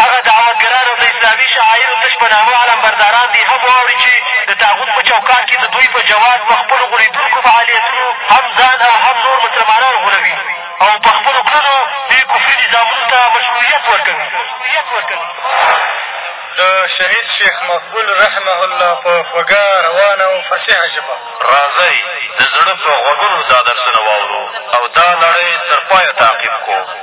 هغه دعوتګران او د اسلامي شعایرو تش په نامه علمبرداران دې هم واوري چې د طاغوت په چوکاټ کښې د دوی په جواز په خپلو غولېدونکو فعالیتونو هم ځان او هم نور مسلمانان غولوي او په خپلو کړنو دې کفري نظامونو ته مشروعیت ورکوي د شهید شیخ مقبول رحمه الله په خوږه روانه او فصیحه ژبه راځئ د زړه په غوږونو دا درسونه واورو او دا لړۍ تر پایه تعقیب کړو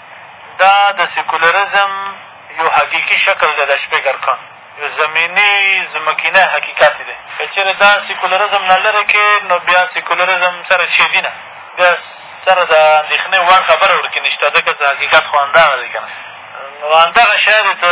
دا د سیکولرزم یو حقیقي شکل دی، د شپېګر کان یو زمیني، ځمکنی حقیقت دی. که چېرې دا سیکولرزم نه لرې کړې، نو بیا سیکولرزم سره چېلي نه، بیا سره د اندېښنې وړ خبره ورکې نشته، ځکه څه حقیقت خو همدغه دی که نه؟ نو همدغه شی دی ته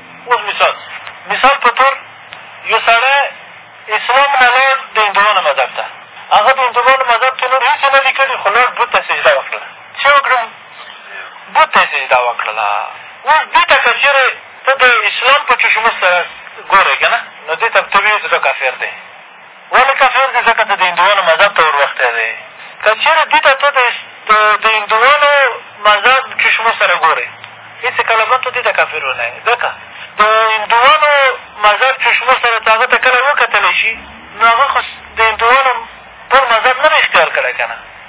اوس مثال مثال په طور یو سړی اسلام نه لاړ د هندوانو مذهب ته هغه د هندوانو مذهب کښې نور هېڅ یې نه دي کړي خو لاړ بت ته سجده وکړله څه یې وکړل بت ته یې سجده وکړله اوس دې ته که چېرې ته د اسلام په چشمو سره ګورې که نه نو دې ته ته وایې چې دا کافر دی ولې کفر دی؟ ځکه ته د هندوانو مذهب ته وروښتی دی. که چېرې دي ته ته د هندوانو مذهب کښې شمېر سره ګورې، هېڅ کله به ته دي ته کفر ونه یې. ځکه د هندوانو مذهب کښې شمېر سره ته هغه ته کله وکتلی شي، نو هغه خو د هندوانو بل مذهب نه دی اختیار کړی که نه؟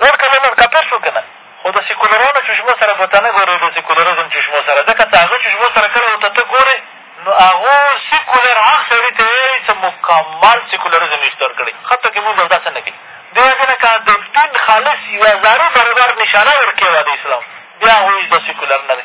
نور که نه نور کافر شو که نه خو د سیکولرانو چشمو سره به ته نه ګورې د سیکولرزم چشمو سره ځکه څه هغه چشمو سره کله ورته ته ګورې نو هغو سیکولر هغه سړي ته وایي څه مکمل سیکولرزم یې ستر کړی حتی که مونځ او دا څه نه کوي دې وجې نه که د دین خالص یوه ذرې برابر نشانه ورکړې وه د اسلام بیا هغوی د سیکولر نه دی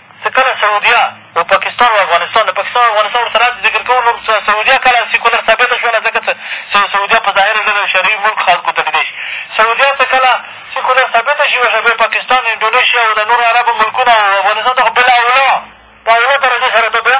څه کله سعودیه او پاکستان او افغانستان د پاکستان او افغانستان ورسره عکس ذکر کوو نو سعودیه کله سیکولر ثابته شوله ځکه څه سعودیه په ظاهره ډول شرعي ملک خلکو ته کېدای شي سعودیه څه کله سیکولر ثابته شي ورسره بیا پاکستان انډونیشیا او د نورو عربو ملکونه او افغانستان ته خو بالاولا په اوله درجه سره ته بیا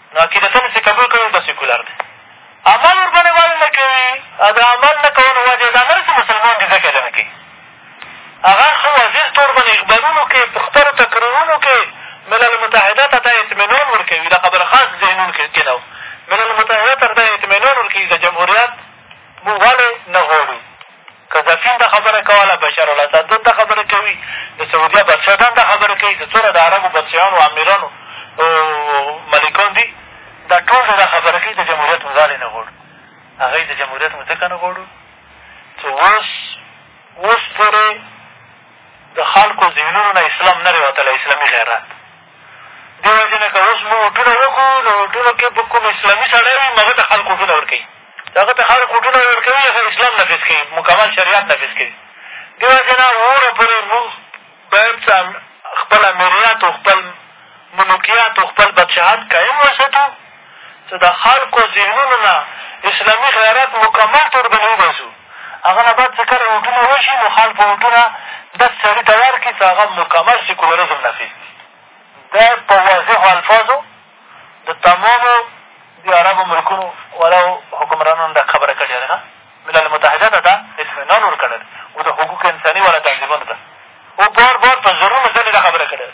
نو عقیدتاً یې څه قبول کړی دا سیکولر دی عمل ورباندې ولې نه کوي او د عمل نه کولو وجه یې دا نه ده چې مسلمان دي ځکه یې نه کوي هغه ښه وزیر تور باندې اخبارونو کښې په خپلو تقریرونو کښې ملل متحده ته دا اطمینان ورکوي دا خبره خاص ذهنونو کښې کېنه ملل متحده ته دا اطمینان ورکوي د جمهوریت موږ ولې نه غواړو قذافي هم دا خبره کوله، بشار الاسد به هم دا خبره کوي، د سعودیه بادشاه به هم دا خبره کوي، که څومره د عربو بادشاهانو او امیرانو او ملکان دي، دا ټول به دا خبره کوي، د جمهوریت موږ ولې نه غواړو؟ هغه وایي د جمهوریت موږ ځکه نه غواړو چې اوس اوس پورې د خلکو ذهنونو نه اسلام نه دی وتلی، اسلامي غیرت. دې وجې نه که اوس موږ هوټونه وکړو نو هوټونو کښې به کوم اسلامي سړی وي نو هغه ته خلق هوټونه ورکوي چې هغه ته خلق هوټونه ورکوي هغه اسلام نفظ کوي مکمل شریعت نفظ کوي دې وجې نه وروره پورې موږ باید څه خپل امیریت او خپل ملوکیت او خپل بادشاهت قایم وساتو چې د خلکو ذهنونو نه اسلامي غیرت مکمل طور باندې وباسو هغه نه بعد چې کله ووټونه وشي نو خلک به ووټونه داسې سړي ته ورکړي چې هغه مکمل سیکولرزم نفي دا په واضحو الفاظو د تمامو د عربو ملکونو والاو حکمرانانو دا خبره کړې ده نه ملل متحده ته دا اطمینان ورکړی او د حقوق انساني والا تنظیمونو ته او بار بار په زرونو ځلې دا خبره کړې ده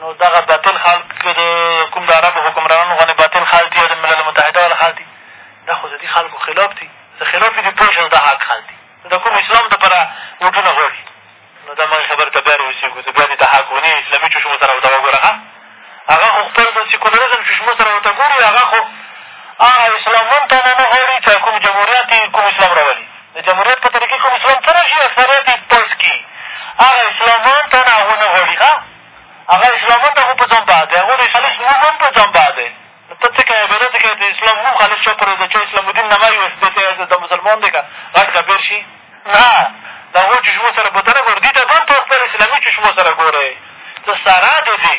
نو دغه باطل خلق که د کوم د عربو حکمرانانو غوندې باطل خلق دي او د ملل متحده والا خلق دي دا خو د دې خلکو خلاف دي د خلاف دي پوه شه دا حق خلق دي ته د کوم اسلام دپاره ووټونه غواړي نو دا مغې خبرې ته بیا را اوسېږو ته بیا دې د حقونې اسلامي چشمو سره ورته وګوره ښه هغه خو خپل د سیکولرزم چشمو سره ورته ګوري هغه خو هغه اسلام هم تنه نه غواړي که کوم جمهوریت یې کوم اسلام راولي د جمهوریت په طریقي کوم اسلام څه راشي اکثریت یې پس کړي هغه اسلامان ته نه هغه نه غواړي ښه هغه اسلامان ته خو په ځان بعد دی هغو د خالص نوم هم په ځان بعد دی ته څه کوې بیا داسې کوې د اسلام نوم خالص چا پر د چا اسلام الدین نه مایوس دی ته دا مسلمان دی که غټ کپیر شي نه د هغو چشمو سره په ته نه ګورې دوی ته ځان ته خپل اسلامي چشمو سره ګورې ته سره د دې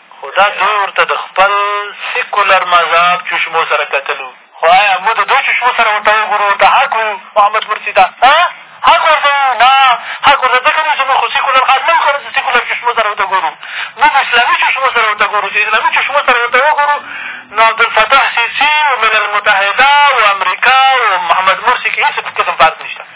خو دا دوی ورته د خپل سیکولر مذهب چشمو سره کتلو خو ایا موږ د دوی چشمو سره ورته وګورو ورته حق ویو محمد مرسي ته حق ورته ویو نه حق ورته ځکه نه چې موږ خو سیکولر خلک نه یو که نه د سیکولر چشمو سره ورته ګورو موږ اسلامي چشمو سره ورته ګورو چې اسلامي چشمو سره ورته وګورو نو عبدالفتاح سیسي او ملل متحده او امریکا او محمد مرسي کښې هېڅ قسم فرق نشته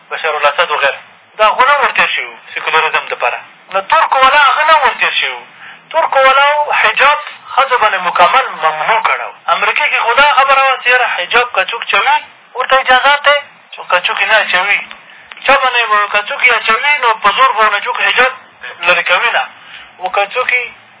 بشارالاسد وغیر دا خو نه ورتېر شوي وو سیکولرېزم دپاره نو ترکو والا هغه نه ورتېر شوي وو ترکو والاو حجاب ښځو باندې مکمل ممنوع کړی و امریکې کښې خو دا خبره وه چې یاره حجاب که څوک چوي ورته اجازات دی څوک که څوک نه اچوي چا باندې که څوک یې اچوي نو په زور به ورنه څوک حجاب لرې کوي نه و که څوک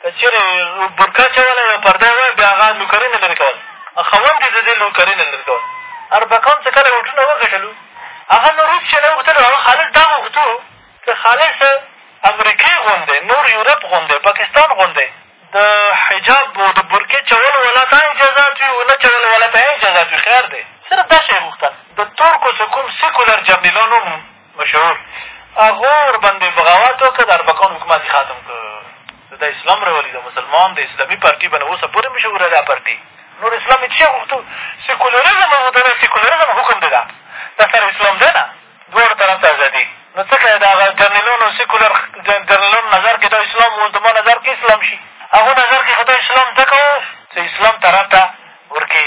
که چېرې برقع اچوله یا پرده یې وه، بیا هغه لوکرۍ نه لرې کوله او خاوند یې د دې لوکرۍ نه لرې کوله. اربکان چې کله ووټونه وګټلو، هغه نو روسیې نه غوښتلو، هغه خالص دا غوښتو چې خالص امریکې غوندې، نور یورپ غوندې، پاکستان غوندې د حجاب او د برقعې اچولو والا ته هم اجازات وي او نه اچولو والا ته هم اجازات وي، خیر دی. صرف دا شی یې غوښته. د ترکو چې کوم سیکولر جرنیلان هم مشرور هغو ورباندې بغاوت وکړ، د اربکان حکومت یې ختم کړ. د ده اسلام راولي د مسلمان د اسلامي پارټي بنه اوسه پورې مشهوره ده پارټي نور اسلام یې څه غوښتو سیکولرزم او د سیکولرزم حکم دی دا دا سره اسلام دی نه دواړو طرف ته ازادي نو څکه د هغه جرنیلونو سیکولر جرنیلونو نظر کښې دا اسلام و زما نظر کښې اسلام شي هغو نظر کښې خو دا اسلام ځکه و چې اسلام طرف ته ورکې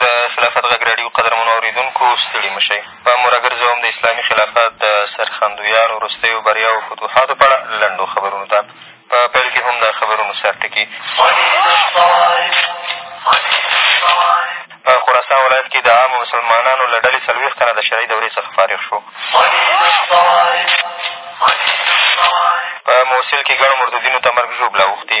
د خلافت غږ راډیو قدرمنو اورېدونکو! ستړي مه شئ، پام مو را ګرځوم د اسلامي خلافت د سرښندویانو، وروستیو بریاوو او فتوحاتو په اړه لنډو خبرونو ته. په پیل کې هم د خبرونو سر ټکي. په خراسان ولایت کې د عامو مسلمانانو له ډلې څلوېښت تنه د شرعي دورې څخه فارغ شوو. په موصل کې ګڼو مرتدینو ته مرګ ژوبله اوښتې.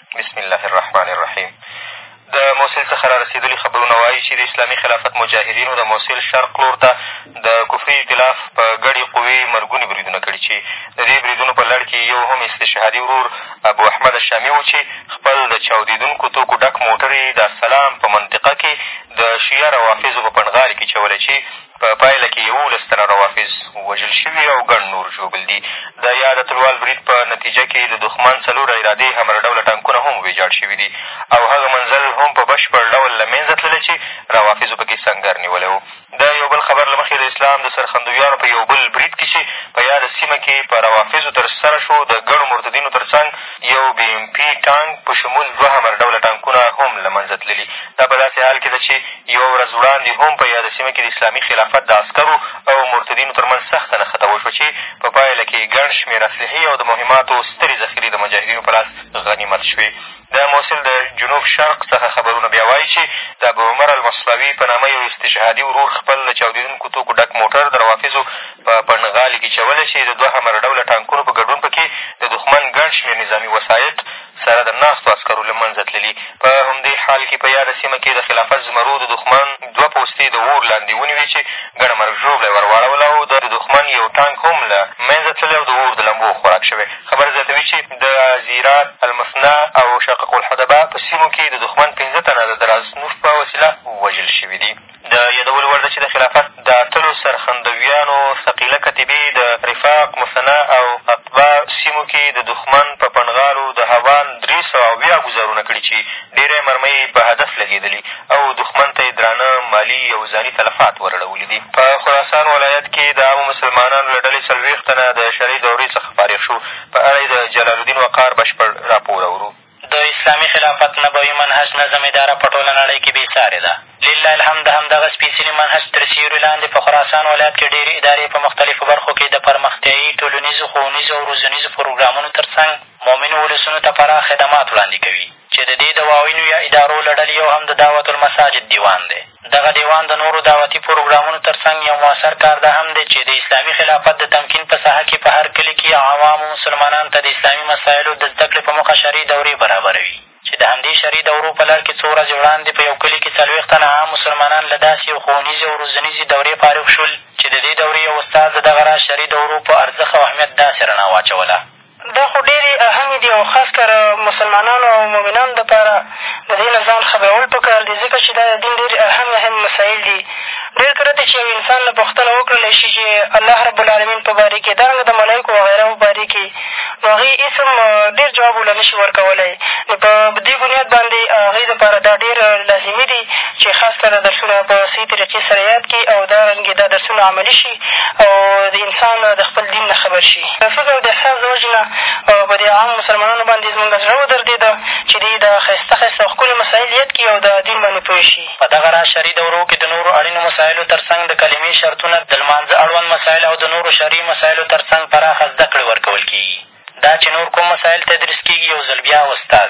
بسم الله الرحمن الرحیم د موصل څخه را رسېدلي خبرونه وایي چې د اسلامي خلافت مجاهدینو د موصل شرق لور ته د کفري ایتلاف په ګډې قوې مرګوني بریدونه کړي چې د دې بریدونو په لړ کې یو هم استشهادي ورور ابو احمد شامي و چې خپل د چاودېدونکو توکو ډک موټر یې د السلام په منطقه کې د شیعه روافظو په پنډغالي کې چولی چې په پایله کې یوولس تنه روافض وژل شوي او ګڼ نور ژوبل دي. د یاد اتلوال برید په نتیجه کې د دښمن څلور ایرادې همر ډوله ټانکونه هم ویجاړ شوي دي او هغه منزل هم په بشپړ ډول له منځه تللی چې روافضو په کې سنګر نیولی و. د یو بل خبر له مخې د اسلام د سرخندویانو په یو بل برید کې چې په یاده سیمه کې په روافضو ترسره شو د ګڼو مرتدینو تر څنګ یو بي اېم پي ټانک په شمول دوه همر ډوله ټانکونه هم له منځه تللي. دا په داسې حال کې ده چې یوه ورځ وړاندې هم په یاده سیمه کې د اسلامي خلافت د عسکرو او مرتدینو تر منځ سخته نښته وشوه چې په پایله کې ګڼ شمېر اسلحې او د مهماتو سترې ذخیرې د مجاهدینو په لاس غنیمت شوې. د موصل د جنوب شرق څخه خبرونه بیا وایي چې د ابوعمر المصلاوي په نامه یو استشهادي ورور خپل له چاودېدونکو توکو ډک موټر د روافضو په پنډغالي کې چوله چې د دوه همر ډوله ټانکونو په ګډون په کې د دښمن ګڼ شمېر نظامي وثایق سره د ناستو عسکرو له منځه تللي. په همدې حال کې په یاده سیمه کې د خلافت زمرو د دښمن دوه پوستې د اور لاندې ونیوې چې ګڼه مرګ ژوبله یې ور واړوله او د دښمن یو ټانک هم له منځه تللی او د اور د لمبو خوراک شوی. خبر زیاتوي چې د عزیرات، المثنی او شقق الحدبه په سیمو کې د دښمن پېنځه تنه د درازنوف په وسیله وژل شوي دي. د یادولو وړ ده چې د خلافت د اتلو سرښندویانو ثقیله کتیبې د رفاق، مثنی او عقبه سیمو کې د دښمن په پنډغالو د هاوان درې سوه اویا ګوزارونه کړي چې ډېری مرمۍ یې په هدف لګېدلي او دښمن ته یې درانه مالي او ځاني تلفات ورړولي دي. په خراسان ولایت کې د عامو مسلمانانو له ډلې څلوېښت تنه د شرعي دورې څخه فارغ شو، په اړه یې د جلال الدین وقار بشپړ راپور اورو. د اسلامي خلافت نبوي منهج نظم اداره په ټوله نړۍ کي بې سارې ده. لله الحمد د همدغه سپېڅلي منهج تر سیوري لاندي په خراسان ولایت کي ډېري ادارې په مختلفو برخو کي د پرمختیایي، ټولنیزو، ښوونیزو او روزنیزو پروګرامونو تر څنګ مؤمنو ولسونو ته پراخ خدمات وړاندي کوي، چي د دې دواوینو یا ادارو له ډلي یو هم د دعوة المساجد دیوان دی. دغه دېوان د نورو دعوتي پروګرامونو تر څنګ یو موثر کار دا هم دی چې د اسلامي خلافت د تمکین په ساحه کې په هر کلي کې عوامو مسلمانانو ته د اسلامي مسایلو د زده کړې په موخه شرعي دورې برابروي چې د همدې شرعي دورو په لړ کې څو ورځې وړاندې په یو کلي کې څلوېښت تنه عام مسلمانان له داسې یو ښوونیزې او روزنیزې دورې فارغ شول چې د دې دورې یو استاد د دغه راز شرعي دورو په ارزښت او اهمیت داسې رڼا واچوله دا خو ډېرې اهمې دي او خاص کر مسلمانانو او مؤمنانو دپاره د دې نه ځان خبرول په کار دي ځکه چې دا د دین ډېر اهم اهم مسایل دي ډېر کله دي چې یو انسان نه پوښتنه وکړل شي چې الله رب العالمین په باره کښې دارنګه د ملایکو وغیره په باره کښې نو هغې هېڅ هم ډېر جواب وله نه شي ورکولی نو په دې بنیاد باندې هغې دپاره دا ډېر لازمي دي چې خاص کر دا درسونه په صحیح طریقې سره یاد کړي او دارنګې دا درسونه عملي شي او د انسان د خپل دین نه خبر شي. د فکر او د احساس د وجې نه په دې عامو مسلمانانو باندې زموږ زړه ودردېده چې دوی دا ښایسته ښایسته او ښکلي مسایل یاد کړي او د دین باندې پوه شي. په دغه راز شرعي دورو کې د نورو اړینو مسایلو تر څنګ د کلمې شرطونه، د لمانځه اړوند مسایل او د نورو شرعي مسایلو تر څنګ پراخه زده کړې ورکول کېږي. دا چې نور کوم مسایل تدریس کېږي یو ځل بیا استاد،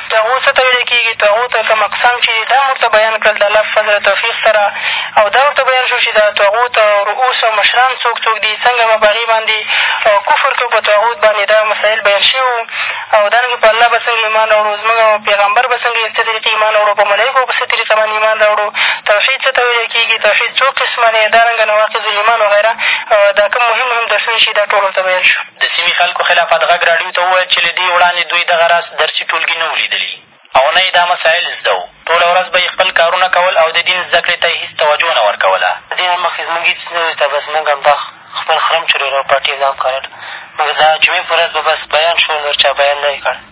طاغوت څه ته ویل کېږي؟ طاغوت ته کوم اقسام چې دې دا هم ورته بیان کړل د الله په فضل او توفیق سره او دا ورته بیان شو چې دا طاغوت او رؤوس او مشران څوک څوک دي؟ څنګه به په هغې باندې کفر کوو؟ په طاغوت باندې دا مسایل بیان شوي وو او دارنګه په الله به څنګه ایمان راوړو؟ زموږ پیغمبر به څنګه څه طریقې ایمان راوړو؟ په ملایکو په څه طریقه باندې ایمان راوړو؟ توحید څه ته ویل کېږي؟ توحید څو قسمه دی؟ دارنګه نواقض الایمان وغیره دا کوم مهم مهم درسونه چې دا ټول ورته بیان شو. د سیمې خلکو خلافت غږ راډیو ته وویل چې له دې وړاندې دوی دغه راز درسي ټولګي نه وو لیدلي او نه یې دا مسایل زده وو، ټوله ورځ به یې خپل کارونه کول او د دین زده کړې ته یې هېڅ توجه نه ورکوله. له دې نه مخکې زموږ هېڅ نه وو زده، بس موږ همدا خپل خرم چورېره او پټې اندام کارل، مګر د جمعې په ورځ به بس بیان شو، نور چا بیان نه وي کړی.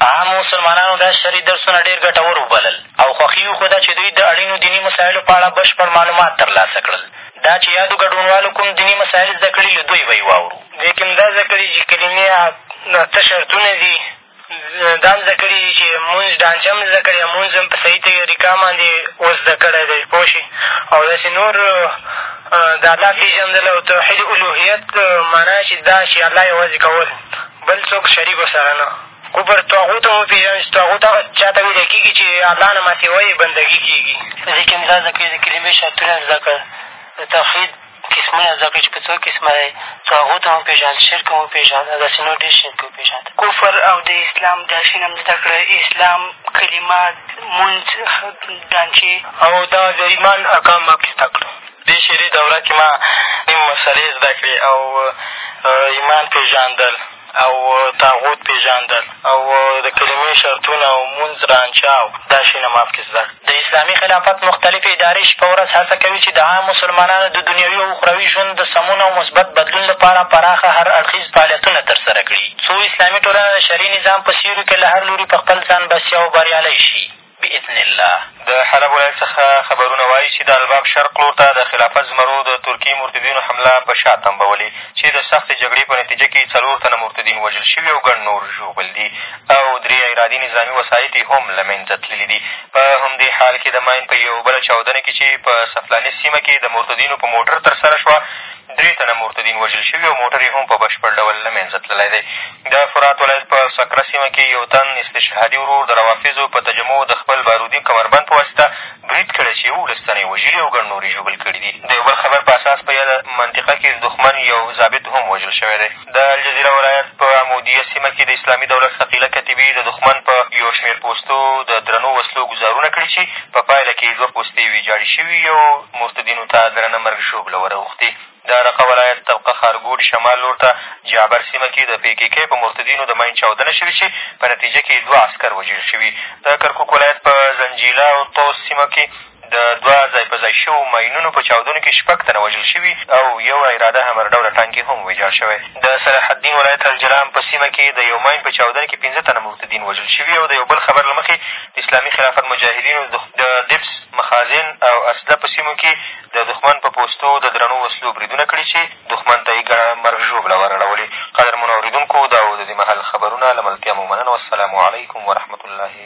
عامو مسلمانانو دا شرعي درسونه ډېر ګټور وبلل او خوښي یې وښوده چې دوی د اړینو دیني مسایلو په اړه بشپړ معلومات تر لاسه کړل. دا چې یادو ګډونوالو کوم دیني مسایل زده کړي، له دوی به یې واورو. دې کښې مو دا زده کړي چې کلمې اته شرطونه دي، دا هم زده کړي دي چې مونځ ډانچه هم زده کړې ده، مونځ هم په صحیح طریقه باندې و زده کړی دی پوه شوې او داسې نور د الله پېژندل او توحید الوهیت معنا چې دا چې الله یوازې کول. بل څوک شریک ورسره نه خو پر طاغوت هم وپېژنه چې طاغوت هغه چا ته ویلی کېږي چې د الله نه ماسېوا یې بندګي کېږي. په دې کښې هم دا زده کړئ چې د کلمې شرطونه زده کړه، د توحید قسمونه زده کړئ چې په څو قسمه دی، طاغوت هم وپېژاند، شرک هم وپېژاند او داسې نور ډېر شیان پرې وپېژاند. کفر او د اسلام داشین هم زده کړه، اسلام، کلمه، لمونځ، دانچې. او دا د ایمان احکام هم زده کړه. دې شعري دوره کښې ما نیم مسئلې زده کړې او ایمان پېژندل او طاغوت پېژندل او د کلمې شرطونه او مونځ رانچه او دا شیونه ما پکې زده کړل. د اسلامي خلافت مختلفې ادارې شپه ورځ هڅه کوي چې د عام مسلمانانو د دنیوي او اخروي ژوند د سمون او مثبت بدلون لپاره پراخه هر اړخیز فعالیتونه تر سره کړي څو اسلامي ټولنه د شرعي نظام په سیوري کښې له هر لوري په خپل ځان بسیا او بریالۍ شي. باذن الله د حلب ولایت څخه خبرونه وايي چې د الباب شرق لور ته د خلافت زمرو د ترکي مرتدینو حمله په شا تمبولې چې د سختې جګړې په نتیجه کې څلور تنه مرتدین وژل شوي او ګڼ نور ژوبل دي او درې عرادي نظامي وسایط یې هم له منځه تللي دي په همدې حال کې د ماین په یوه بله چاودنه کې چې په سفلاني سیمه کې د مرتدینو په موټر ترسره شوه درې تنه مرتدین وژل شوي او موټر یې هم په بشپړ ډول له منځه تللی دی. د فرات ولایت په سکره سیمه کې یو تن استشهادي ورور د روافضو په تجمع د خپل بارودي کمربند په واسطه برید کړی چې یوولس تنه یې وژلي او ګڼ نور یې ژوبل کړي دي. د یو بل خبر په اساس په یاده منطقه کې د دښمن یو ضابط هم وژل شوی دی. د الجزیره ولایت په عمودیه سیمه کې د اسلامي دولت ثقیله کتیبې د دښمن په یو شمېر پوستو د درنو وسلو ګوزارونه کړي چې په پایله کې یې دوه پوستې ویجاړې شوي او مرتدینو ته درنه مرګ ژوبله ور اوښتې. د رقه ولایت تبقه ښارګوټي شمال لور ته جعبر سیمه کې د پې کې کې په مرتدینو د ماین چاودنه شوې چې په نتیجه کې یې دوه عسکر وژل شوي. د کرکوک ولایت په زنجیله او طوس سیمه کې د دوه ځای په ځای شوو ماینونو په چاودنو کې شپږ تنه وژل شوي او یو اراده همر ډوله ټانک یې هم ویجاړ شوی. د صلاح الدین ولایت الجلام په سیمه کې د یو ماین په چاودنه کې پېنځه تنه مرتدین وژل شوي او د یو بل خبر له مخې د اسلامي خلافت مجاهدینو د دبس، مخازن او اسده په سیمو کې د دښمن په پوستو د درنو وسلو بریدونه کړي چې دښمن ته یې ګڼه مرګ ژوبله ورړولې. قدرمنو اورېدونکو دا و د دې مهال خبرونه له ملتیا مو مننه والسلام علیکم ورحمة الله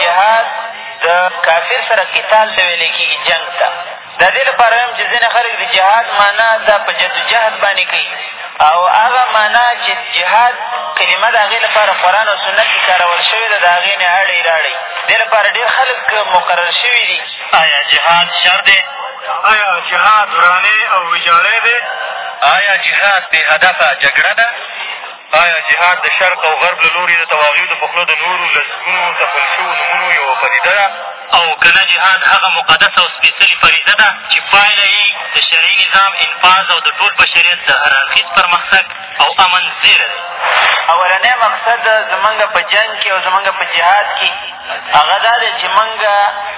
جهاد د کافر سره قتال ته ویلی کېږي جنګ ته د دې لپاره وایم چې ځینې خلک د جهاد معنا دا په جدوجهد باندې کوي او هغه معنا چې جهاد کلمه د هغې لپاره قرآن او سنت کښې کارول شوې ده د هغې نه اړی راړی دې لپاره ډېر خلک مقرر شوي دي آیا جهاد شر دی ایا جهاد ورانې او ویجاړی دی؟ ایا جهاد بې هدفه جګړه ده؟ ایا جهاد د شرق او غرب له لورې د تواغیدو په خوله د نورو لسګونو تپل شوو نومونو یوه پدیده ده؟ او که نه جهاد هغه مقدسه او سپېڅلې فریضه ده چې پایله یې د شرعي نظام انفاظ او د ټول بشریت د هراړخیز پرمختګ او امن زېری دی؟ اولنی مقصد زمونږ په جنګ کې او زمونږ په جهاد کې هغه دا دی چې مونږ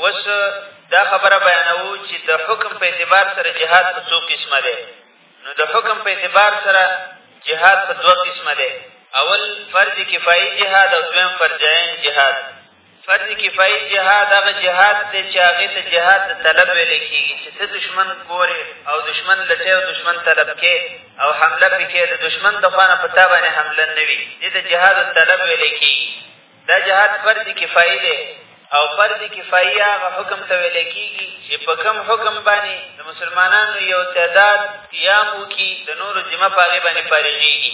اوس دا خبره بیانوو چې د حکم په اعتبار سره جهاد په څو قسمه دی نو د حکم په اعتبار سره جهاد په دوه قسمه دی اول فرض کفایي جهاد او دویم فرض عین جهاد فرض کفایي جهاد هغه جهاد دی چې هغې ته جهاد د طلب ویلی کېږي چې ته دښمن ګورې او دښمن لټې او دښمن طلب کې او حمله پکې د دښمن د خوا نه په تا باندې حمله نه وي دې ته جهاد الطلب ویلی کېږي دا جهاد فرض کفايي دی او فرض کفايي هغه حکم ته ویلی کېږي چې په کوم حکم باندې د مسلمانانو یو تعداد قیام وکړي د نورو ذمه په هغې باندې فارغېږي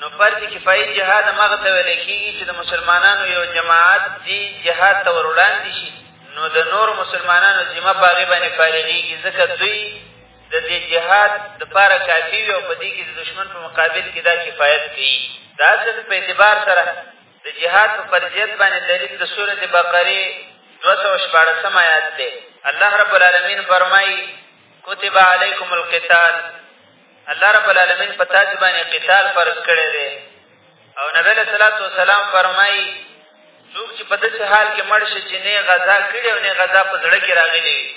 نو فرض کفايي جهاد هماغه ته ویلی کېږي چې د مسلمانانو یو جماعت دې جهاد ته ور وړاندې شي نو د نورو مسلمانانو ذمه په هغې باندې فارغېږي ځکه دوی د دې جهاد دپاره کافي وي او په دې کښې د دښمن په مقابل کښې دا کفایت کوي د اصل په اعتبار سره د جهاد په فرضیت باندې دلیل د سورت بقرې دوه سوه شپاړسم آیات دی الله رب العالمین فرمایي کتب علیکم القتال الله رب العالمین په تاسو باندې قتال فرض کړی دی او نبی علیه صلات وسلام فرمایي څوک چې په داسې حال کې مړ شي چې نه غذا کړې او نه غذا په زړه کې راغلي وي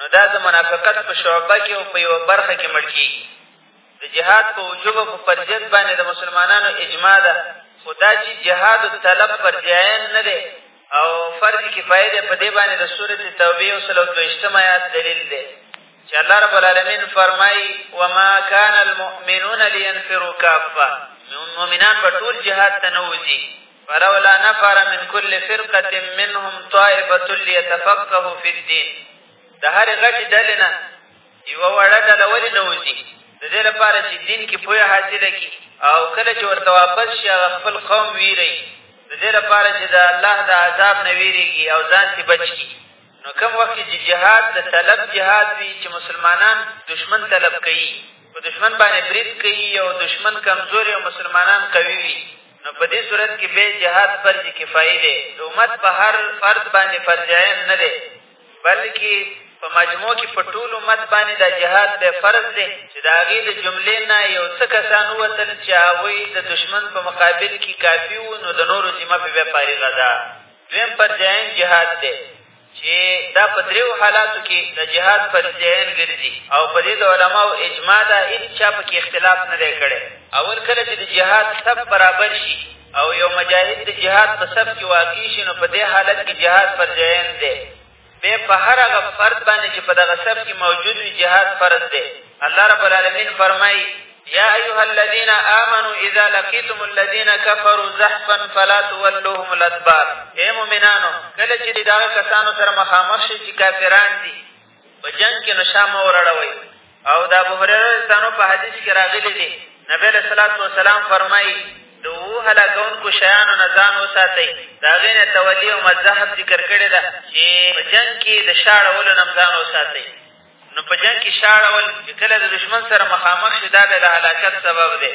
نو دا د منافقت په شعبه کې او په یوه برخه کې مړ کېږي د جهاد په وجوب او په فرضیت باندې د مسلمانانو اجماع ده خو دا چې جهاد طلب فرض عین نه دی او فرض کفایه دی په دې باندې د سورت توبې یو سل او دویشتم آیات دلیل دی چې الله رب العالمین فرمایي وما کان المؤمنون لینفرو کافه مؤمنان به ټول جهاد ته نه وځي فلولا نفر من کل فرقة منهم طائفة لیتفقهوا فی الدین د هرې غټې ډلې نه یوه وړه ډله ولې نه وځي د دې لپاره چې دین کې پوهه حاصله کړي او کله چې ورته واپس شي هغه خپل قوم ویروي د دې لپاره چې د الله د عذاب نه ویرېږي او ځان ترې بچ کړي نو کوم وخت چې جهاد د طلب جهاد وي چې مسلمانان دشمن طلب کوي په دشمن باندې برید کوي او دشمن کمزوري او مسلمانان قوي وي نو په دې صورت کې بیا جهاد فرض کفایي دی د امت په هر فرد باندې فرض عین نه دی بلکې په مجموع کې په ټول امت باندې دا جهاد دی فرض دی چې د هغې د جملې نه یو څه کسان ووتل چې هغوی د دښمن په مقابل کې کافي وو نو د نورو ذمه پرې بیا فارغه ده دویم فرضیعین جهاد دی چې دا په درېو حالاتو کې د جهاد فرضیعین ګرځي او په دې د علماو اجماع ده هېڅ چا پکې اختلاف نه دی کړی اول کله چې د جهاد سب برابر شي او یو مجاهد د جهاد په صف کې واقع شي نو په دې حالت کې جهاد فرض عین دی بیا په هر هغه فرد باندې چې په دغه صف کې موجود وي جهاد فرض دی الله رب العالمین فرمایي یا ایها الذین آمنوا اذا لقیتم الذین کفروا زحفا فلا تولوهم الادبار ای مؤمنانو کله چې د دغه کسانو سره مخامخ شئ چې کافران دي په جنګ کې نو شا مه وراړوئ او د ابوهریره رضانو په حدیث کې راغلي دي نبی علیه صلات وسلام فرمایي د اوو هلاکوونکو شیانو نه ځان وساتئ د هغې نه تولي او مذهب ذکر کړې ده چې په جنګ کې د شا اړولو نه هم ځان وساتئ نو په جنګ کې شا اړول چې کله د دښمن سره مخامخ شي دا بیا د هلاکت سبب دی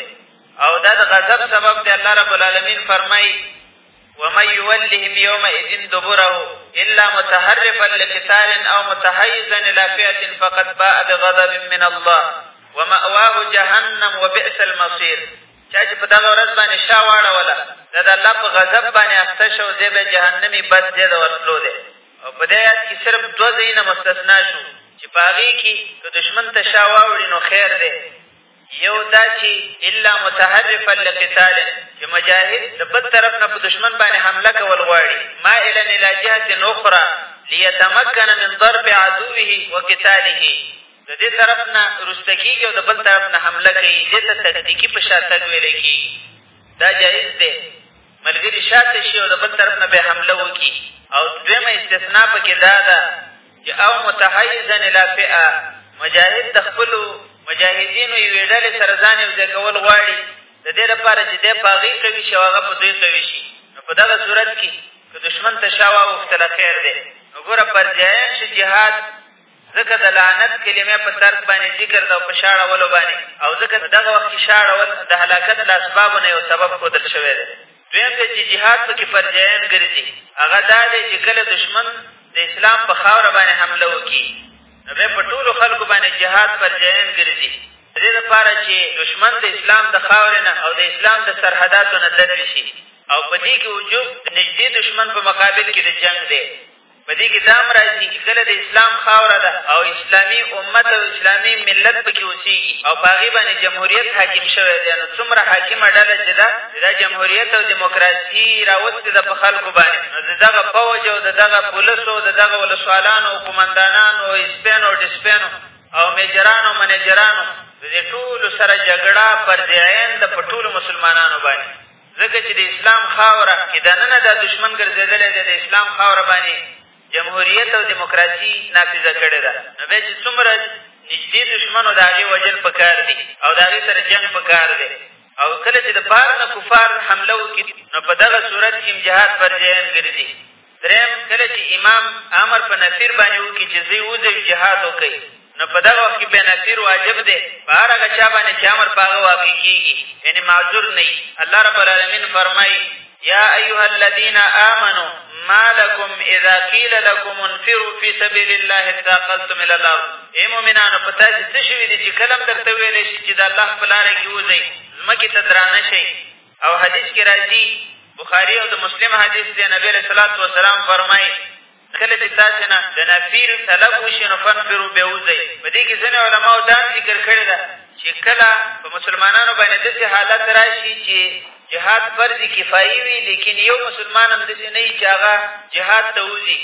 او دا د غضب سبب دی الله رب العالمین فرمایي ومن يولهم يومئذ دبره إلا متحرفا لقتال أو متحيزا إلى فئة فقد باء بغضب من الله ومأواه جهنم وبئس المصير چا چې په دغه ورځ باندې شا واړوله دا د الله په غضب باندې اخته شو دی به جهنمي بد دی د ورتلو دی او په دې یاد کې صرف دوه ځایونه مستثنا شو چې په هغې کې که دښمن ته شا واوړي نو خیر دی یو دا چې الا متحرفا لقتال چې مجاهد د بد طرف نه په دښمن باندې حمله کول غواړي مائلا الى جهة اخرى لیتمکن من ضرب عدوه وقتاله د دې طرف نه وروسته کېږي او د بل طرف نه حمله کوي دې ته تکتیکي په شاتګ ویلی کېږي دا جایز دی ملګري شاته شي او د بل طرف نه به حمله وکړي او دویمه استثنا پکې دا ده چې او متحیزا الی فئه مجاهد د خپلو مجاهدینو یوې ډلې سره ځان یوځای کول غواړي د دې لپاره چې دی په هغوی قوي شي او هغه په دوی قوي شي نو په دغه صورت کې که دښمن ته شا واوښتله خیر دی نو ګوره پر ځایان شي جهاد ځکه د لعنت کلمه په ترک باندې ذکر ده او په شا اړولو باندې او ځکه په دغه وخت کښې شا اړول د هلاکت له اسبابو نه یو سبب ښودل شوی دی دویم دی چې جهاد پکې فرجیان ګرځي هغه دا دی چې کله دښمن د اسلام په خاوره باندې حمله وکړي نو بیا په ټولو خلکو باندې جهاد فرجیان ګرځي د دې لپاره چې دښمن د اسلام د خاورې نه او د اسلام د سرحداتو نه لرې شي او په دې کښې وجوب نږدې دښمن په مقابل کې د جنګ دی په دې کښې دا هم را ځي چې کله د اسلام خاوره ده او اسلامي امت او اسلامي ملت په کښې اوسېږي او په هغې باندې جمهوریت حاکم شوی دی نو څومره حاکمه ډله چې ده چې دا جمهوریت او دیموکراسي را وستې ده په خلکو باندې نو د دغه پوج او د دغه پولسو د دغه ولسوالانو او قومندانانو او اسپینو او ډسپینو او میجرانو منیجرانو د دې ټولو سره جګړه پر دې عین ده په ټولو مسلمانانو باندې ځکه چې د اسلام خاوره کې دننه دا دښمن ګرځېدلی دی د اسلام خاوره باندې جمهوریت او دیموکراسي نافظه کړې ده نو بیا چې څومره نږدې دښمنو د هغې وژل په کار دي او د هغې سره جنګ په کار دی او کله چې د بار نه کفار حمله وکړي نو په دغه صورت کې جهاد پر ځای ګرځي درېیم، کله چې امام امر په نفیر باندې وکړي چې ځئ وځئ جهاد وکړئ، نو په دغه وخت کې بیا نفیر واجب دی په هر هغه چا باندې چې امر په هغه واقع کېږي، یعنې معذور نه وي. الله رب العالمین فرمایي یا ایها الذین آمنو ما لکم اذا قیل لکم انفروا فی سبیل الله اثاقلتم الی الارض ای مؤمنانو په تاسې څه شوي دي چې کله هم درته ویلی شي چې د الله په لاره کې وځئ ځمکې ته درانه شئ او حدیث کې راځي بخاري او د مسلم حدیث دی نبی علیه صلات وسلام فرمایي کله چې تاسې نه د نفیر طلب وشي نو فنفرو بیا وځئ په دې کې ځینې علماو دا ذکر کړې ده چې کله په مسلمانانو باندې داسې حالت را شي چې جهاد فرض کفایي وي لیکن یو مسلمان هم داسې نه وي چې هغه جهاد ته وځي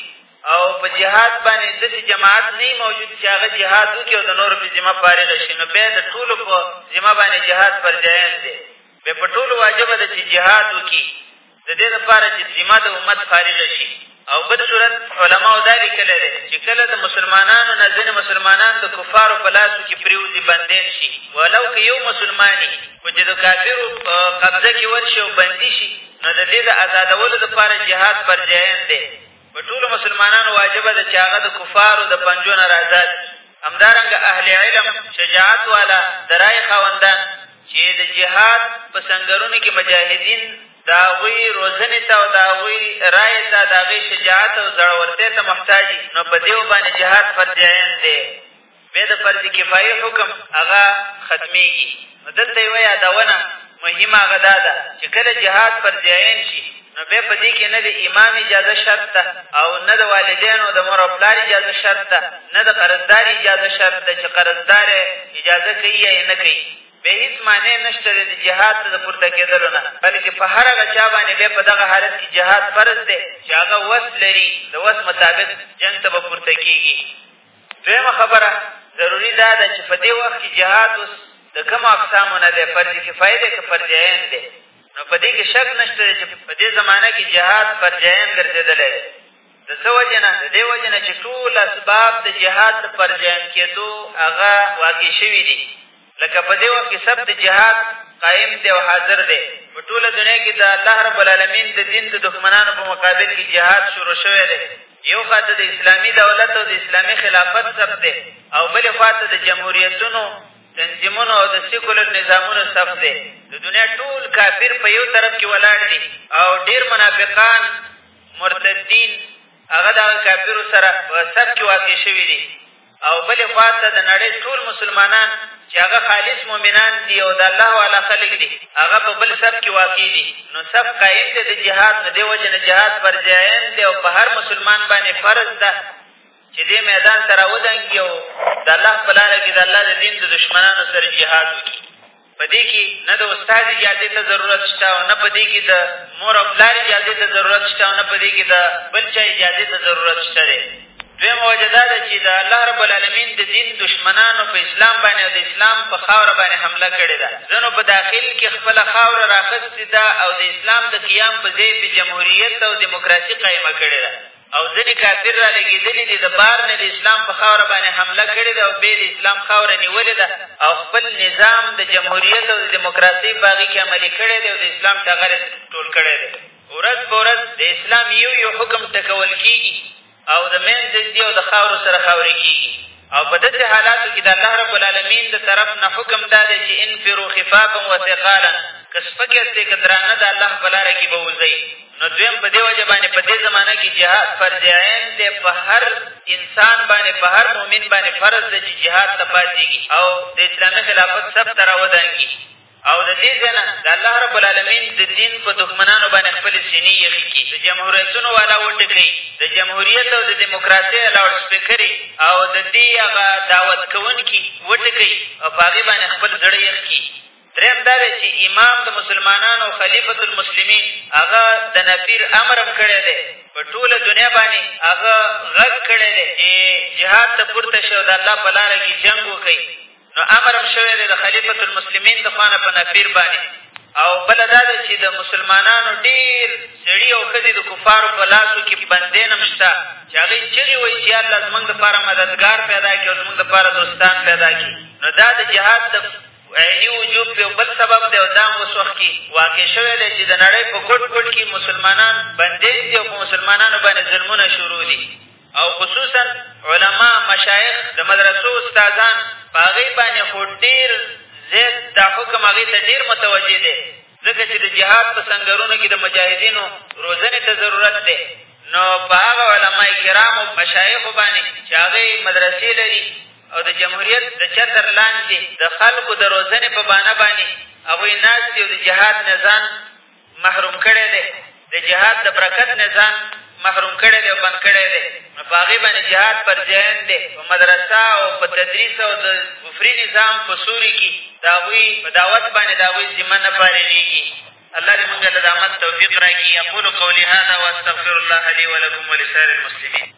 او په جهاد باندې داسې جماعت نه موجود چې هغه جهاد وکړي او د نورو په ذمه فارغه شي نو بیا د ټولو په ذمه باندې جهاد فرض عین دی بیا په ټولو واجبه ده چې جهاد وکړي د دې لپاره چې ذمه د امت فارغه شي او بل صورت علماو دا لیکلی دی چې کله د مسلمانانو نه ځینې مسلمانان د کفارو په لاسو کې پرېوځي بندیان شي ولو که یو مسلمان وي خو چې د کافرو قبضه کې ورشي او بندي شي نو د دې د ازادولو لپاره جهاد پر جایم دی په ټولو مسلمانانو واجبه ده چې هغه د کفارو د پنجو نه رازاد دي همدارنګه اهل علم شجاعت والا د رای خاوندان چې د جهاد په سنګرونو کې مجاهدین د هغوی روزنې ته او د هغوی رایې ته د هغوی شجاعت او زړورتیا ته محتاج نو په دې باندې جهاد فرض عین دی بیا د فرض کفایي حکم هغه ختمېږي نو دلته یوه یادونه مهمه هغه دا ده چې کله جهاد فرض عین شي نو بیا په دې کې نه د امام اجازه شرط ده او نه د والدینو د مور او پلار اجازه شرط ده نه د قرضدار اجازه شرط ده چې قرضدار اجازه کوي یا یې نه کوي بیا هېڅ معنی نه شته د جهاد ته د پورته کېدلو نه بلکې په هر هغه چا باندې بیا په دغه حالت کې جهاد فرض دی چې هغه وس لري د وس مطابق جنګ ته به پورته کېږي دویمه خبره ضروري دا ده چې په دې وخت کې جهاد اوس د کومو اقسامو نه دی فرض کفایي دی که فرض عین دی نو په دې کې شک نشته دی چې په دې زمانه کې جهاد فرض عین ګرځېدلی دی د څه وجې نه د دې وجې نه چې ټول اسباب د جهاد د فرض عین کېدو هغه واقع شوي دي لکه په دې وخت کې سب د جهاد قایم دی او حاضر دی په ټوله دنیا کې د الله رب العالمین د دین د دښمنانو په مقابل کې جهاد شروع شوی دی یو خوا ته د اسلامي دولت او د اسلامي خلافت صف دی او بلې خوا ته د جمهوریتونو تنظیمونو او د سیکولر نظامونو صف دی د دنیا ټول کافر په یو طرف کې ولاړ دي او ډېر منافقان مرتدین هغه د هغه کافرو سره په صف کې واقع شوي دي او بلې خوا ته د نړۍ ټول مسلمانان چې هغه خالص مؤمنان دي او د الله والا خلک دي هغه په بل صف کې واقع دي نو صف قایم دی د جهاد نو دې وجې نه جهاد فرض عین دی او په هر مسلمان باندې فرض ده چې دې میدان ته راودنګي او د الله په لاره کې د الله د دین د دشمنانو سره جهاد وکړي په دې کښې نه د استاد اجازې ته ضرورت شته او نه په دې کښې د مور او پلار اجازې ته ضرورت شته او نه په دې کښې د بل چا اجازې ته ضرورت شته دی دویمه وجه دا ده چې د الله رب العالمین د دین دشمنانو په اسلام باندې او د اسلام په خاوره باندې حمله کړې ده ځنو په داخل کې خپله خاوره راخستې ده او د اسلام د قیام په ځای پې جمهوریت او دیموکراسي قایمه کړې ده او ځینې کافر را لېږېدلي دي، د بار نه د اسلام په خاوره باندې حمله کړې ده او بیا یې د اسلام خاوره نیولې ده او خپل نظام د جمهوریت او د دموکراسۍ په هغې کښې عملي کړی دی او د اسلام ټغر یې ټول کړی دی. ورځ په ورځ د اسلام یو یو حکم ټکول کېږي او د منځه ځي او د خاورو سره خاورې کېږي. او په داسې حالاتو کې د الله رب العالمین د طرف نه حکم دا دی چې انفرو خفافا و ثقالا که سپک یاستئ که درانه د الله په لاره کې به وځئ نو دویم په دې وجه باندې په دې زمانه کې جهاد فرض عین دی په هر انسان باندې په هر مؤمن باندې فرض دی چې جهاد ته پاڅېږي او د اسلامي خلافت سب ته راودانګي او د دې ځای نه د الله رب العالمین د دین په دښمنانو باندې خپلې سینې یخې کړي، د جمهوریتونو والا وټکوي، د جمهوریت او د دموکراسۍ لاوډ سپیکرې او د دې هغه دعوت کوونکي وټکوي او په هغې باندې خپل زړه یخ کړي. درېیم دا دی چې امام د مسلمانانو خلیفة المسلمین هغه د نفیر امر هم کړی دی، په ټوله دنیا باندې هغه غږ کړی دی چې جهاد ته پورته شئ او د الله په لاره کې جنګ وکړئ. نو امر هم شوی دی د خلیفة المسلمین د خوا نه په نفیر باندې او بله دا ده چې د مسلمانانو ډېر سړي او ښځې د کفارو په لاسو کې بندین هم شته چې هغوی چغې وایي چې یالله زمونږ دپاره مددګار پیدا کړي او زمونږ دپاره دوستان پیدا کړي نو دا د جهاد د عیني وجوب یو بل سبب دی او دا هم اوس وخت کښې واقع شوی دی چې د نړۍ په ګوټ ګوټ کښې مسلمانان بندیز دي او په مسلمانانو باندې ظلمونه شروع دي او خصوصاً علما، مشایخ، د مدرسو استادان، په هغوی باندې خو ډېر زیات دا حکم هغوی ته ډېر متوجه دی، ځکه چې د جهاد په سنګرونو کې د مجاهدینو روزنې ته ضرورت دی، نو په هغه علماء کرامو، مشایخو باندې چې هغوی مدرسې لري او د جمهوریت د چتر لاندې د خلکو د روزنې په بانه باندې هغوی ناست دي او د جهاد نه ځان محروم کړی دی، د جهاد د برکت نه ځان محروم کړی دی او بند کړی دی، نو په هغې باندې جهاد فرض عین دی، په مدرسه او په تدریس او د کفري نظام په سوري کښې د هغوی په دعوت باندې د هغوی ذمه نه فارغېږي. الله دې مونږ ته د عمل توفیق راکړي. اقول قولي هذا واستغفر الله لي ولکم ولسائر المسلمين.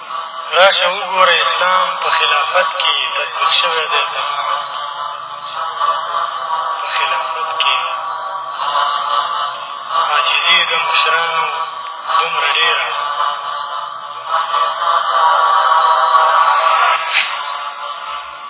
راشه وګوره اسلام په خلافت کې تطبیق شوی دی که نه په خلافت کې عاجزي د مشرانو دومره ډېره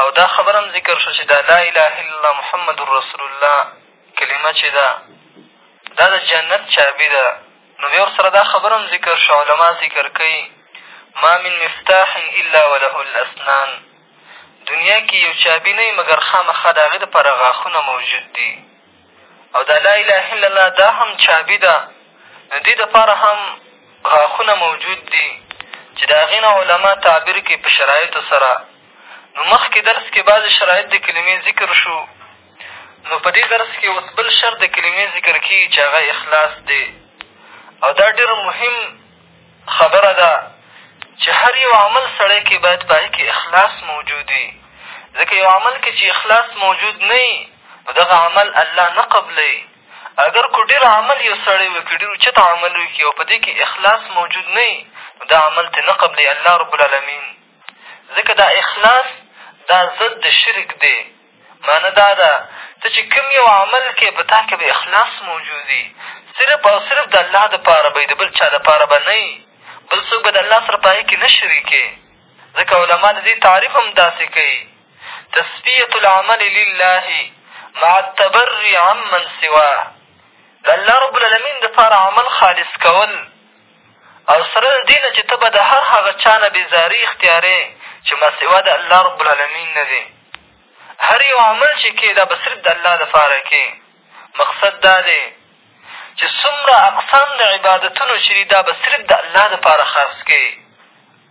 او دا خبره هم ذکر شوه چې دا لا اله الا الله محمد رسول الله کلمه چې ده دا د جنت چابي ده نو بیا ورسره دا خبره هم ذکر شوه علما ذکر کوي ما من مفتاح الا وله الاسنان دنیا کې یو چابي نه وي مګر خامخا د هغې دپاره غاښونه موجود دي او دا لا اله الا الله دا هم چابي ده د دې دپاره هم غاښونه موجود دي چې د هغې نه علما تعبیر کوي په شرایطو سره نو مخکې درس کې بعضې شرایط د کلمې ذکر شو نو په دې درس کې اوس بل شرط د کلمې ذکر کېږي چې هغه اخلاص دی او دا ډېر مهم خبره ده چې هر یو عمل سړی کوي باید په هغې کښې اخلاص موجود وي ځکه یو عمل کښې چې اخلاص موجود نه وي نو دغه عمل الله نه قبلوي اګر کو ډېر عمل یو سړی وکړي ډېر اوچت عمل وکړي او په دې کښې اخلاص موجود نه وي نو دا عمل ترې نه قبلوي الله رب العالمین ځکه دا اخلاص دا ضد شرک دی معنی دا ده ته چې کوم یو عمل کې په تا کې به اخلاص موجود وي صرف او صرف د الله دپاره به د بل چا دپاره به نه بل څوک به د الله سره په هغې کې نه شریکې ځکه علما د دې تعریف هم داسې کوي تسبیت العمل لله مع التبری عمن سواه د الله رب العالمین دپاره عمل خالص کول او سره له دې نه چې ته به د هر هغه چا نه بېزاري اختیاروې چې ما سوا د الله رب العالمین نه دی هر یو عمل چې کې دا به صرف د الله دپاره کې مقصد دا دی چې څومره اقسام د عبادتونو چې دي دا به صرف د الله دپاره خاص کې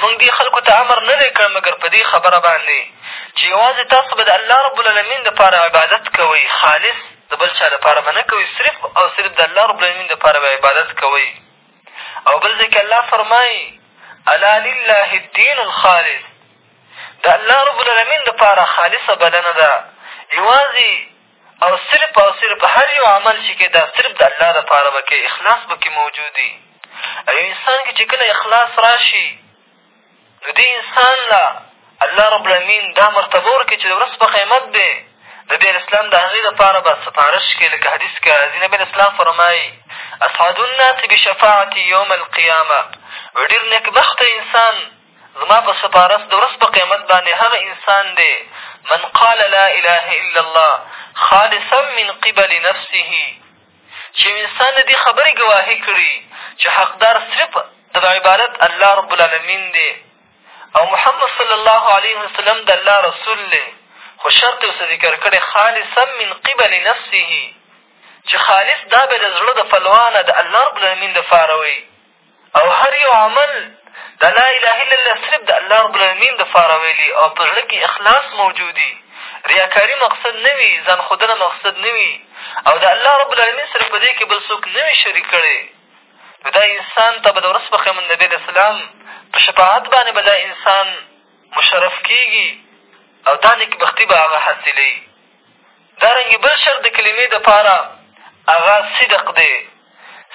مونږ دې خلکو ته امر نه دی کړی مګر په دې خبره باندې چې یوازې تاسو به د الله ربالعلمین دپاره عبادت کوئ خالص د بل چا دپاره به نه کوئ صرف او صرف د الله ربالعلمین دپاره به عبادت کوئ او بل ځای کښې الله فرمایي الا لله الدین الخالص د الله ربالعلمین دپاره خالصه بلنه ده یوازې او صرف او صرف هر یو عمل چې کې دا صرف د الله لپاره به کې اخلاص به کې موجود وي او یو انسان کې چې کله اخلاص را شي نو دې انسان له الله رب العالمین دا مرتبه ورکړي چې د ورځ په قیمت دی د بیا اسلام د هغې لپاره به سفارش کې لکه حدیث کې راځي نبي اسلام فرمایي اصحاب الناس بشفاعتي یوم القیامه ډېر نېکبخته انسان زما په سپارښت د ورځ په قیامت باندې هغه انسان دی من قال لا اله الا الله خالصا من قبل نفسه چې یو انسان د دې خبرې ګواهي کړي چې حقدار صرف د عبادت الله رب العالمین دی او محمد صلی الله علیه وسلم د الله رسول دی خو شرط یې ورته ذکر کړی خالصا من قبل نفسه چې خالص دا به د زړه د پلوانه د الله رب العالمین دپاره وي او هر یو عمل د لا اله الا الله صرف د الله ربالعلمین دپاره ویلي او په زړه کښې اخلاص موجود وي ریاکاري مقصد نه وي ځان ښودنه مقصد نه وي او د الله ربالعلمین سره په دې کښې بل څوک نه وي شریک کړی نو دا انسان ته به د ورځ په قیامت نبي علیه السلام په شفاعت باندې به دا انسان مشرف کېږي او دا نېکبختي به هغه حاصلوي دارنګې بل شرط د کلمې دپاره هغه صدق دی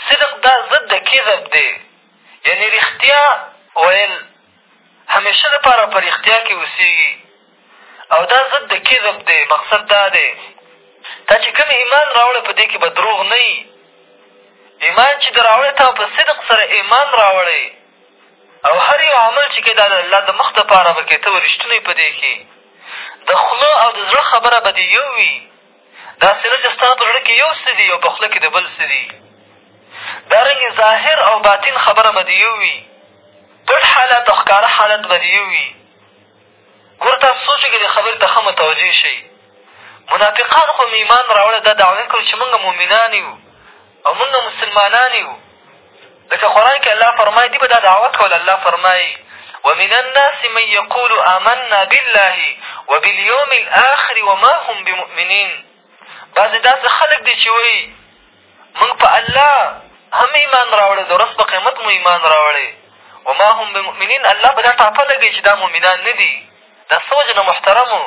صدق دا ضد د کذب دی یعنې رښتیا ویل همېشه دپاره په رښتیا کې اوسېږي او دا ضد د کذب دی مقصد دا دی تا چې کوم ایمان راوړی په دې کښې به دروغ نه وي ایمان چې د راوړی تا په صدق سره ایمان راوړی او هر یو عمل چې کېدا د الله د مخ دپاره به کېته و رښتونی په دې کښې د خوله او د زړه خبره به دې یو وي داسې نه چې ستا په زړه کښې یو څه دي او په خوله کښې د بل څه دي دارنګې ظاهر او باطن خبره به دې یو وي پټ حالت او ښکاره حالت به دې یو وي ګوره تاسو سوچ وکړئ دې خبرې ته ښه متوجه شئ منافقانو خو ایمان راوړی دا دعوه یې کړې چې مونږ مؤمنان یو او مونږ مسلمانان یو ځکه قرآن کښې الله فرمایي دي به دا دعوه کوله الله فرمایي ومن الناس من یقول آمنا بالله وبالیوم الآخر وما هم بمؤمنین بعضې داسې خلک دي چې وایي موږ په الله هم ایمان راوړی د ورځ په قیامت مو ایمان راوړی وما هم بمؤمنین الله په دا ټاپه لګوي چې دا مؤمنان نه دي دا څه وجه نه محترمو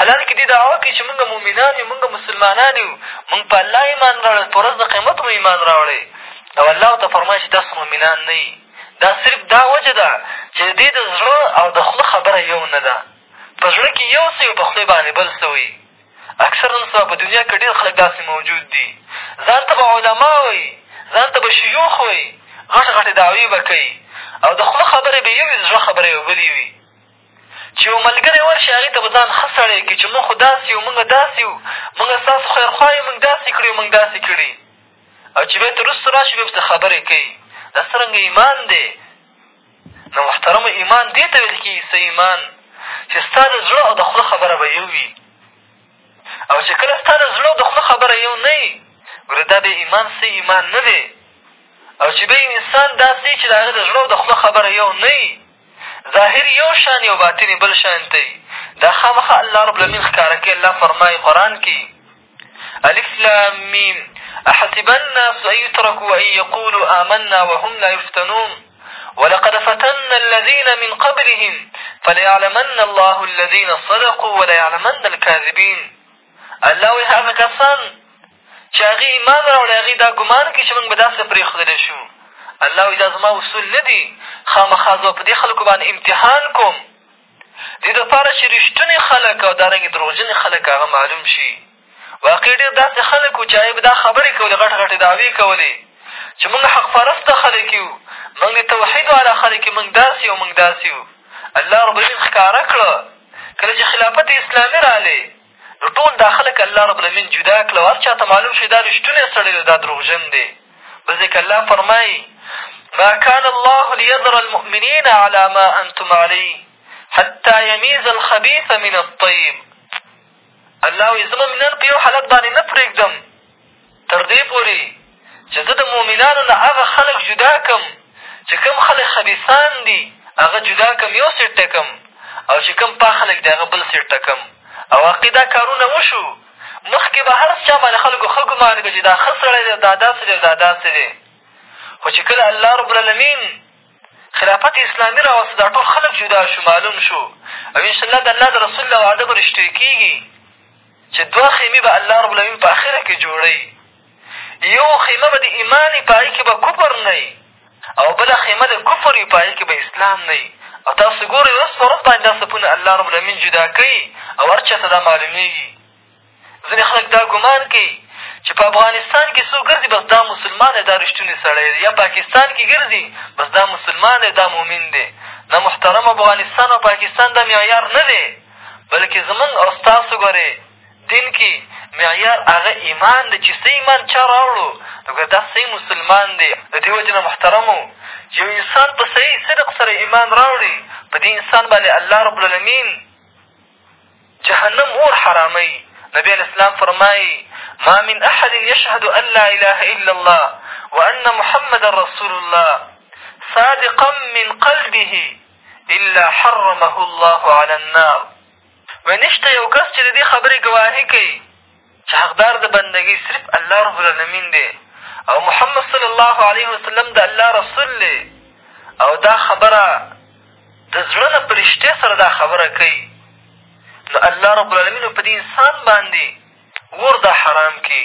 حلال کې دې دعوا کوي چې مونږ مؤمنان یو مونږ مسلمانان یو مونږ په الله ایمان راوړی په ورځ د قیامت مو ایمان راوړی او الله ورته فرمایي چې تاسو مؤمنان نه یي دا صرف دا وجه ده چې دې د زړه او د خوله خبره یو نه ده په زړه کې یو څه په خولې باندې بل څه وي اکثر نن سبا په دنیا کښې ډېر خلق داسې موجود دي ځان ته به علماء وایي ځان ته به شیوخ وایي غټې غټې دعوې به کوي او د خولې خبرې به یوې د زړه خبره یو بلې وي چې یو ملګری ورشي هغې ته به ځان ښه سړی کړي چې مونږ خو داسې یو مونږ داسې یو مونږ ستاسو خیرخوا یې مونږ داسې کړي مونږ داسې کړي او چې بیا تر وروسته را شي بیا پسې خبرې کوي دا څرنګه ایمان دی نو محترمو ایمان دې ته ویل کېږي څه ایمان چې ستا د زړه او د خوله خبره به یو وي او چې کله ستا د زړه او د خوله خبره یو نه وي ګوره دا بې ایمان څه ایمان نه دی او چې بې انسان داسې چې د هغه د زړه او د خوله خبره یو نه وي ظاهر یو شان یو باطن بل شان ته دا خامخا الله رب العالمین ښکاره کوي الله فرمایي قرآن کې الم احسب الناس ان یترکوا ان یقولوا آمنا وهم لا یفتنون ولقد فتنا الذین من قبلهم فلیعلمن الله الذین صدقوا ولیعلمن الکاذبین الله وایي هغه کسان چې هغې ایمان راوړی هغې دا ګمان کوي چې مونږ به داسې پرېښودلی شو الله وایي دا زما اصول نه دي خامخا زه په دې خلکو باندې امتحان کوم دې دپاره چې رښتوني خلک او دارنګې دروغجنې خلک هغه معلوم شي واقع ډېر داسې خلک وو چې هغوی به دا خبرې کولې غټې غټې دعوې کولې چې مونږ حق پرسته خلک یو مونږ د توحید والا خلک یو مونږ داسې یو مونږ داسې یو الله ربالعین ښکاره کړه کله چې خلافت اسلامي راغی نو ټول دا خلک الله رب العلمين جدا کړل او هر چا ته معلوم شو چې دا رښتونی سړی دی دا دروغجن دی بلځکې الله فرمایي ما كان الله ليذر المؤمنين على ما أنتم عليه حتى يميز الخبيث من الطيب الله وایي زه مؤمنان په یو حالت باندې نه پرېږدم تر دې پورې چې زه د مؤمنانو نه هغه خلک جدا کړم چې کوم خلک خبیثان دي هغه جدا کړم یو سېټ ته کړم او چې کوم پاک خلک دي هغه بل سېټ ته کړم او واقع دا کارونه وشو مخکې به هر چا باندې خلکو ښه ګمان کړه چې دا ښه سړی دی دا داسې دی دا داسې دی خو چې کله الله رب العالمین خلافت اسلامي راوسته دا ټول خلک جدا شو معلوم شو او انشاءالله د الله د رسول له وعده به رښتوی کېږي چې دوه خېمې به الله رب العالمین په اخره کښې جوړوي یو خېمه به د ایمان وي په هغې کښې به کفر نه وي او بله خېمه د کفر وي په هغې کښې به اسلام نه وي او تاسو ګورئ ورځ په ورځ باندې دا صفونه الله رب العالمین جدا کوي او هر چا ته دا معلومېږي ځینې خلک دا ګمان کوي چې په افغانستان کې څوک ګرځي بس دا مسلمان دی دا رښتونی سړی دی یا پاکستان کې ګرځي بس دا مسلمان دی دا مؤمن دی دا محترم افغانستان او پاکستان دا معیار نه دی بلکې زمونږ او ستاسو ګورې دین کښې معیار هغه ایمان دی چې څه ایمان چا راوړو نو ګورې دا صحیح مسلمان دی د دې وجې نه محترمو چې یو انسان په صحیح صدق سره ایمان راوړي په دې انسان باندې الله رب العالمین جهنم اور حراموي نبی علیه اسلام فرمایي ما من احد یشهد ان لا اله الا الله وان محمدا رسول الله صادقا من قلبه الا حرمه الله علی النار وایي نشته یو کس چې د دې خبرې ګواهي کوي چې حقدار د بندګۍ صرف الله رب العالمین دی او محمد صلی الله علیه وسلم د الله رسول دی او دا خبره د زړه نه په رښتیا سره دا خبره کوي نو الله رب العالمین په دې انسان باندې اور دا حرام کړي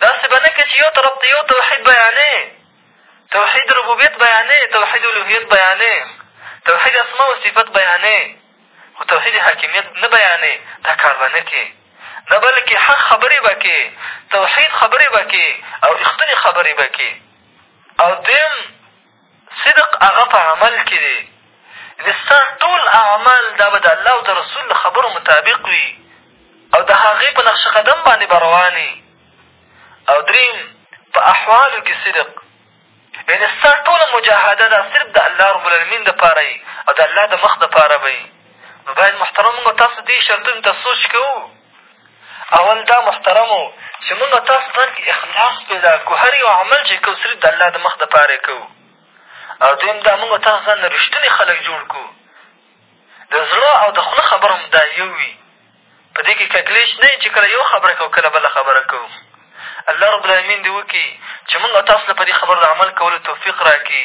داسې به نه کې چې یو طرف ته یو توحید بیانې توحید ربوبیت بیانې توحید الوهیت بیانې توحید اسما و صفت بیانې خو توحید حاکمیت نه بیانې دا کار به نه کې نه بلکې حق خبرې به کې توحید خبرې به کې او رښتونې خبرې به کې او دویم صدق هغه په عمل کښې دی یعنې ستا ټول اعمال دا به د الله او د رسول له خبرو مطابق وي او د هغې په نقش قدم باندې به روان او دریم په احوالو کې صدق یعنې ستا ټوله مجاهده دا صرف د الله ربالعلمین دپاره وي او د الله د مخ دپاره به وي نو باید محترم مونږ تاسو دې شرطونو ته سوچ کوو اول دا محترمو چې موږ او تاسو ځان کښې اخلاص پیدا کړو هر یو عمل چې کوو صرف د الله د مخ دپاره یې کوو او دویم دا موږ او تاسو ځان نه رښتوني خلک جوړ کړو د زړه او د خوله خبره هم دا یو وي په دې کښې ککلېش نه چې کله یو خبره کوو کله بله خبره کوو الله رب العالمین دې وکړي چې موږ او تاسو له په دې خبرو د عمل کولو توفیق را کړي